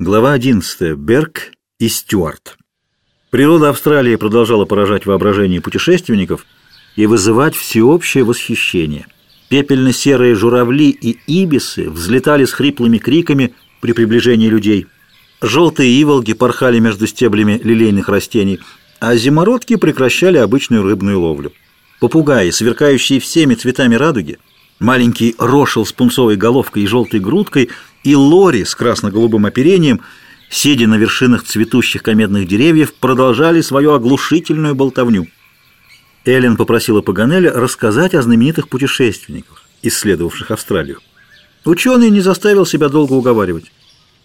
Глава 11. Берг и Стюарт. Природа Австралии продолжала поражать воображение путешественников и вызывать всеобщее восхищение. Пепельно-серые журавли и ибисы взлетали с хриплыми криками при приближении людей. Желтые иволги порхали между стеблями лилейных растений, а зимородки прекращали обычную рыбную ловлю. Попугаи, сверкающие всеми цветами радуги, маленький рошел с пунцовой головкой и желтой грудкой – и лори с красно-голубым оперением, сидя на вершинах цветущих комедных деревьев, продолжали свою оглушительную болтовню. Эллен попросила Паганеля рассказать о знаменитых путешественниках, исследовавших Австралию. Ученый не заставил себя долго уговаривать.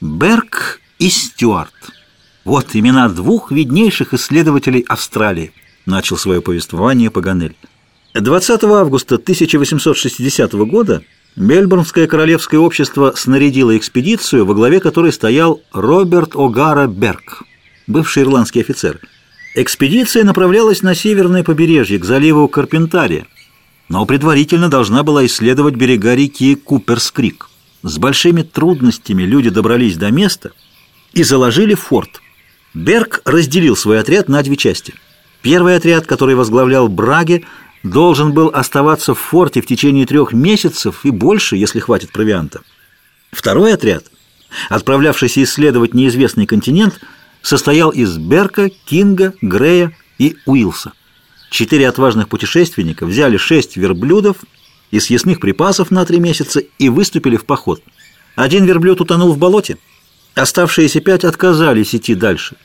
Берг и Стюарт. Вот имена двух виднейших исследователей Австралии, начал свое повествование Паганель. 20 августа 1860 года Мельбурнское королевское общество снарядило экспедицию, во главе которой стоял Роберт О'Гара Берг, бывший ирландский офицер. Экспедиция направлялась на северное побережье, к заливу Карпентария, но предварительно должна была исследовать берега реки Куперскрик. С большими трудностями люди добрались до места и заложили форт. Берг разделил свой отряд на две части. Первый отряд, который возглавлял Браге, должен был оставаться в форте в течение трех месяцев и больше, если хватит провианта. Второй отряд, отправлявшийся исследовать неизвестный континент, состоял из Берка, Кинга, Грея и Уилса. Четыре отважных путешественника взяли шесть верблюдов и съестных припасов на три месяца и выступили в поход. Один верблюд утонул в болоте, оставшиеся пять отказались идти дальше.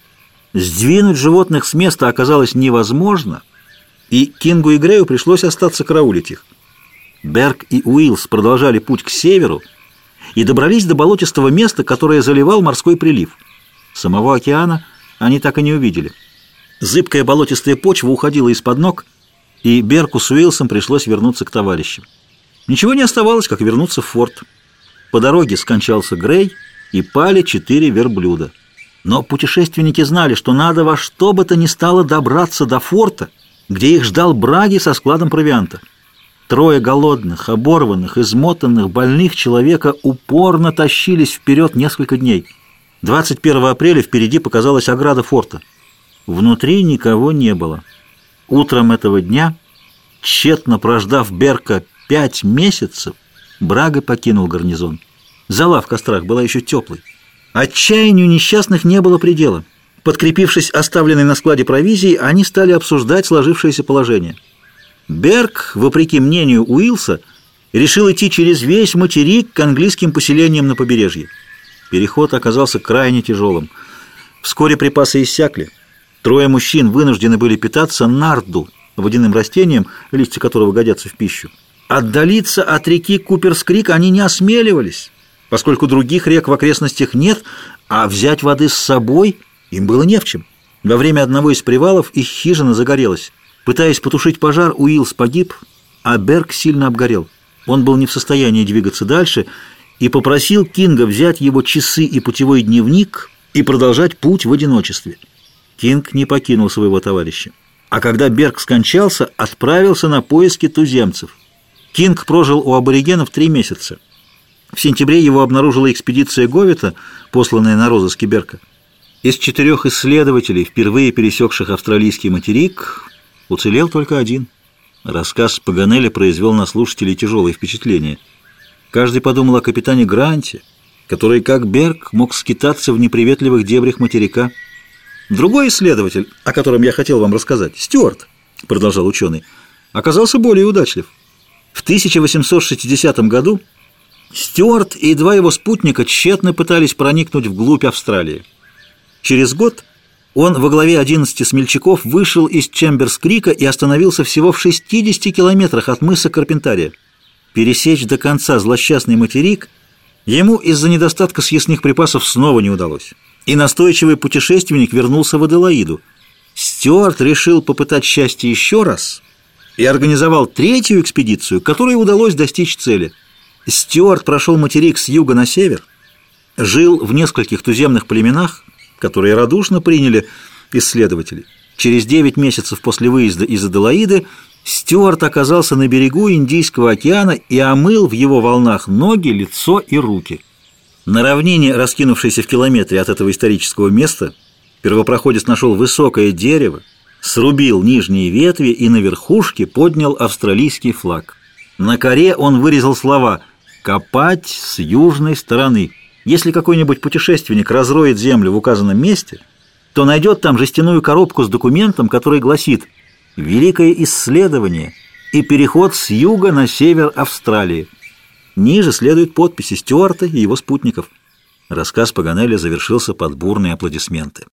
Сдвинуть животных с места оказалось невозможно – и Кингу и Грею пришлось остаться караулить их. Берг и Уиллс продолжали путь к северу и добрались до болотистого места, которое заливал морской прилив. Самого океана они так и не увидели. Зыбкая болотистая почва уходила из-под ног, и Берку с Уиллсом пришлось вернуться к товарищам. Ничего не оставалось, как вернуться в форт. По дороге скончался Грей, и пали четыре верблюда. Но путешественники знали, что надо во что бы то ни стало добраться до форта – где их ждал Браги со складом провианта. Трое голодных, оборванных, измотанных, больных человека упорно тащились вперед несколько дней. 21 апреля впереди показалась ограда форта. Внутри никого не было. Утром этого дня, тщетно прождав Берка пять месяцев, Брага покинул гарнизон. Зала в кострах была еще теплой. Отчаянию несчастных не было предела. Подкрепившись оставленной на складе провизией, они стали обсуждать сложившееся положение. Берг, вопреки мнению Уилса, решил идти через весь материк к английским поселениям на побережье. Переход оказался крайне тяжелым. Вскоре припасы иссякли. Трое мужчин вынуждены были питаться нарду, водяным растением, листья которого годятся в пищу. Отдалиться от реки Куперскрик они не осмеливались, поскольку других рек в окрестностях нет, а взять воды с собой – им было не в чем. Во время одного из привалов их хижина загорелась. Пытаясь потушить пожар, Уиллс погиб, а Берг сильно обгорел. Он был не в состоянии двигаться дальше и попросил Кинга взять его часы и путевой дневник и продолжать путь в одиночестве. Кинг не покинул своего товарища. А когда Берг скончался, отправился на поиски туземцев. Кинг прожил у аборигенов три месяца. В сентябре его обнаружила экспедиция Говита, посланная на розыске Берка. Из четырех исследователей, впервые пересекших австралийский материк, уцелел только один. Рассказ Паганеля произвел на слушателей тяжелое впечатление. Каждый подумал о капитане Гранте, который, как Берг, мог скитаться в неприветливых дебрях материка. Другой исследователь, о котором я хотел вам рассказать, Стюарт, продолжал ученый, оказался более удачлив. В 1860 году Стюарт и два его спутника тщетно пытались проникнуть вглубь Австралии. Через год он во главе 11 смельчаков вышел из Чемберс-Крика и остановился всего в 60 километрах от мыса Карпентария. Пересечь до конца злосчастный материк ему из-за недостатка съестных припасов снова не удалось. И настойчивый путешественник вернулся в Аделаиду. Стюарт решил попытать счастье еще раз и организовал третью экспедицию, которой удалось достичь цели. Стюарт прошел материк с юга на север, жил в нескольких туземных племенах, которые радушно приняли исследователи. Через 9 месяцев после выезда из Аделаиды Стюарт оказался на берегу Индийского океана и омыл в его волнах ноги, лицо и руки. На равнине, раскинувшейся в километре от этого исторического места, первопроходец нашел высокое дерево, срубил нижние ветви и на верхушке поднял австралийский флаг. На коре он вырезал слова «копать с южной стороны». Если какой-нибудь путешественник разроет землю в указанном месте, то найдет там жестяную коробку с документом, который гласит «Великое исследование и переход с юга на север Австралии». Ниже следуют подписи Стюарта и его спутников. Рассказ Паганелли завершился под бурные аплодисменты.